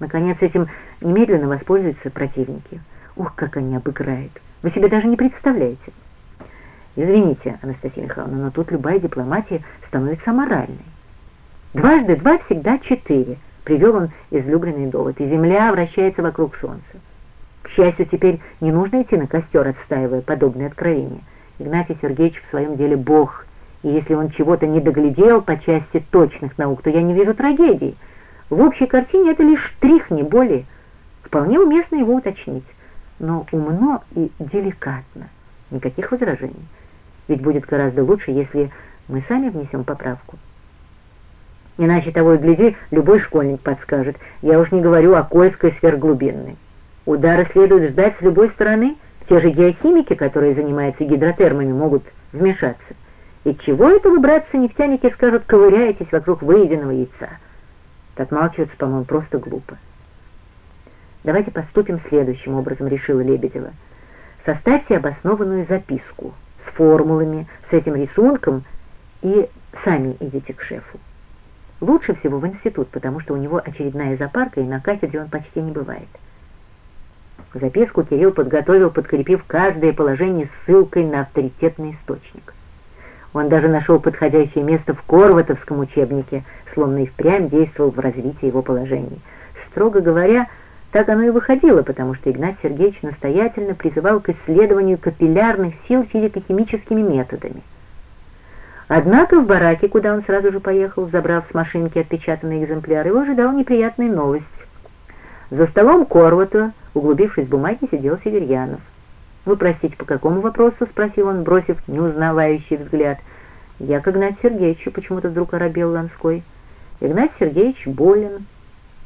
Наконец, этим немедленно воспользуются противники. Ух, как они обыграют! Вы себе даже не представляете. Извините, Анастасия Михайловна, но тут любая дипломатия становится моральной. Дважды два всегда четыре, привел он излюбленный довод, и земля вращается вокруг солнца. К счастью, теперь не нужно идти на костер, отстаивая подобные откровения. Игнатий Сергеевич в своем деле бог, и если он чего-то не доглядел по части точных наук, то я не вижу трагедии. В общей картине это лишь штрих, не более. Вполне уместно его уточнить, но умно и деликатно. Никаких возражений. Ведь будет гораздо лучше, если мы сами внесем поправку. Иначе того и гляди, любой школьник подскажет. Я уж не говорю о Кольской сверхглубинной. Удары следует ждать с любой стороны. Те же геохимики, которые занимаются гидротермами, могут вмешаться. И чего это вы, братцы-нефтяники, скажут, ковыряетесь вокруг выеденного яйца? Отмалчиваться, по-моему, просто глупо. Давайте поступим следующим образом, решила Лебедева. Составьте обоснованную записку с формулами, с этим рисунком и сами идите к шефу. Лучше всего в институт, потому что у него очередная запарка, и на кафедре он почти не бывает. Записку Кирилл подготовил, подкрепив каждое положение ссылкой на авторитетный источник. Он даже нашел подходящее место в Корватовском учебнике, словно и впрямь действовал в развитии его положений. Строго говоря, так оно и выходило, потому что Игнат Сергеевич настоятельно призывал к исследованию капиллярных сил физико-химическими методами. Однако в бараке, куда он сразу же поехал, забрав с машинки отпечатанный экземпляр, его ожидала неприятная новость. За столом Корвата, углубившись в бумаги, сидел Северьянов. «Вы простите, по какому вопросу?» — спросил он, бросив неузнавающий взгляд. «Я к Игнатию Сергеевичу», — почему-то вдруг оробел Ланской. «Игнат Сергеевич болен».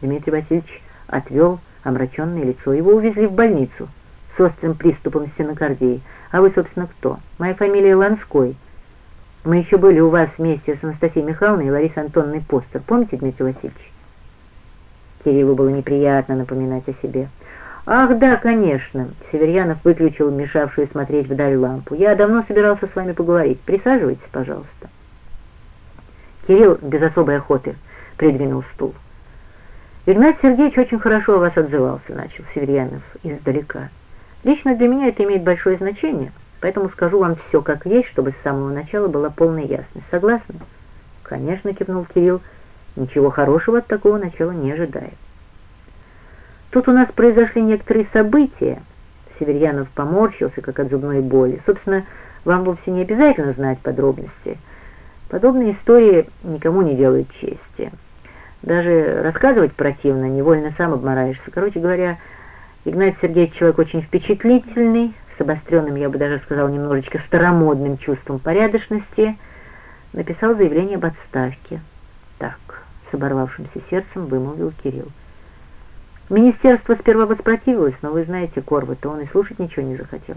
Дмитрий Васильевич отвел омраченное лицо. Его увезли в больницу с острым приступом стенокардии. «А вы, собственно, кто?» «Моя фамилия Ланской». Мы еще были у вас вместе с Анастасией Михайловной и Ларисой Антонной Постер. Помните, Дмитрий Васильевич? Кириллу было неприятно напоминать о себе. «Ах, да, конечно!» Северьянов выключил мешавшую смотреть вдаль лампу. «Я давно собирался с вами поговорить. Присаживайтесь, пожалуйста». Кирилл без особой охоты придвинул стул. «Игнат Сергеевич очень хорошо о вас отзывался», — начал Северьянов издалека. «Лично для меня это имеет большое значение». Поэтому скажу вам все как есть, чтобы с самого начала была полная ясность. Согласны? Конечно, кивнул Кирилл. Ничего хорошего от такого начала не ожидает. Тут у нас произошли некоторые события. Северьянов поморщился, как от зубной боли. Собственно, вам вовсе не обязательно знать подробности. Подобные истории никому не делают чести. Даже рассказывать противно, невольно сам обмораешься. Короче говоря, Игнат Сергеевич человек очень впечатлительный, с обостренным, я бы даже сказал, немножечко старомодным чувством порядочности, написал заявление об отставке. Так, с оборвавшимся сердцем вымолвил Кирилл. Министерство сперва воспротивилось, но вы знаете Корвата, он и слушать ничего не захотел.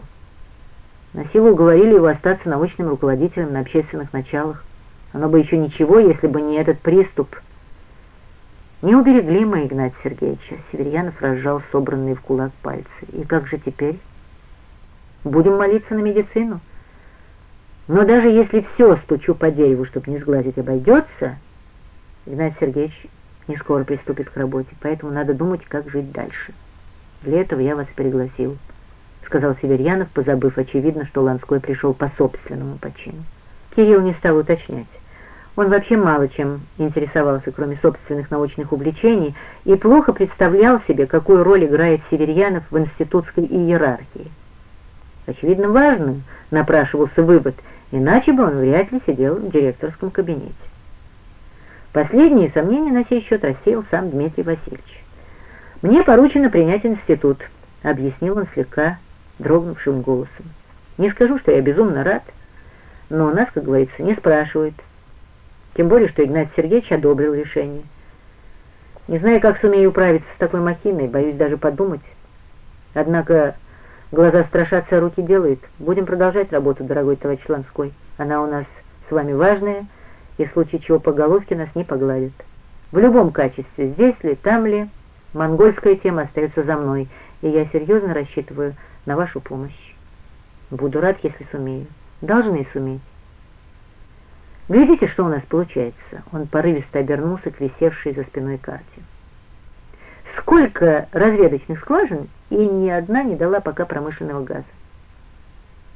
На силу уговорили его остаться научным руководителем на общественных началах. Оно бы еще ничего, если бы не этот приступ. Не уберегли мы Игнатия Сергеевича. Северьянов разжал собранные в кулак пальцы. И как же теперь? Будем молиться на медицину. Но даже если все стучу по дереву, чтобы не сглазить, обойдется, Игнатий Сергеевич не скоро приступит к работе, поэтому надо думать, как жить дальше. Для этого я вас пригласил, сказал Северьянов, позабыв, очевидно, что Ланской пришел по собственному почину. Кирилл не стал уточнять. Он вообще мало чем интересовался, кроме собственных научных увлечений, и плохо представлял себе, какую роль играет Северьянов в институтской иерархии. Очевидно, важным напрашивался вывод, иначе бы он вряд ли сидел в директорском кабинете. Последние сомнения на сей счет рассеял сам Дмитрий Васильевич. «Мне поручено принять институт», — объяснил он слегка дрогнувшим голосом. «Не скажу, что я безумно рад, но нас, как говорится, не спрашивают. Тем более, что Игнат Сергеевич одобрил решение. Не знаю, как сумею управиться с такой махиной, боюсь даже подумать. Однако Глаза страшатся, а руки делают. Будем продолжать работу, дорогой товарищ Ланской. Она у нас с вами важная, и в случае чего по головке нас не погладят. В любом качестве, здесь ли, там ли, монгольская тема остается за мной, и я серьезно рассчитываю на вашу помощь. Буду рад, если сумею. Должны суметь. Глядите, что у нас получается. Он порывисто обернулся к висевшей за спиной карте. Сколько разведочных скважин, и ни одна не дала пока промышленного газа.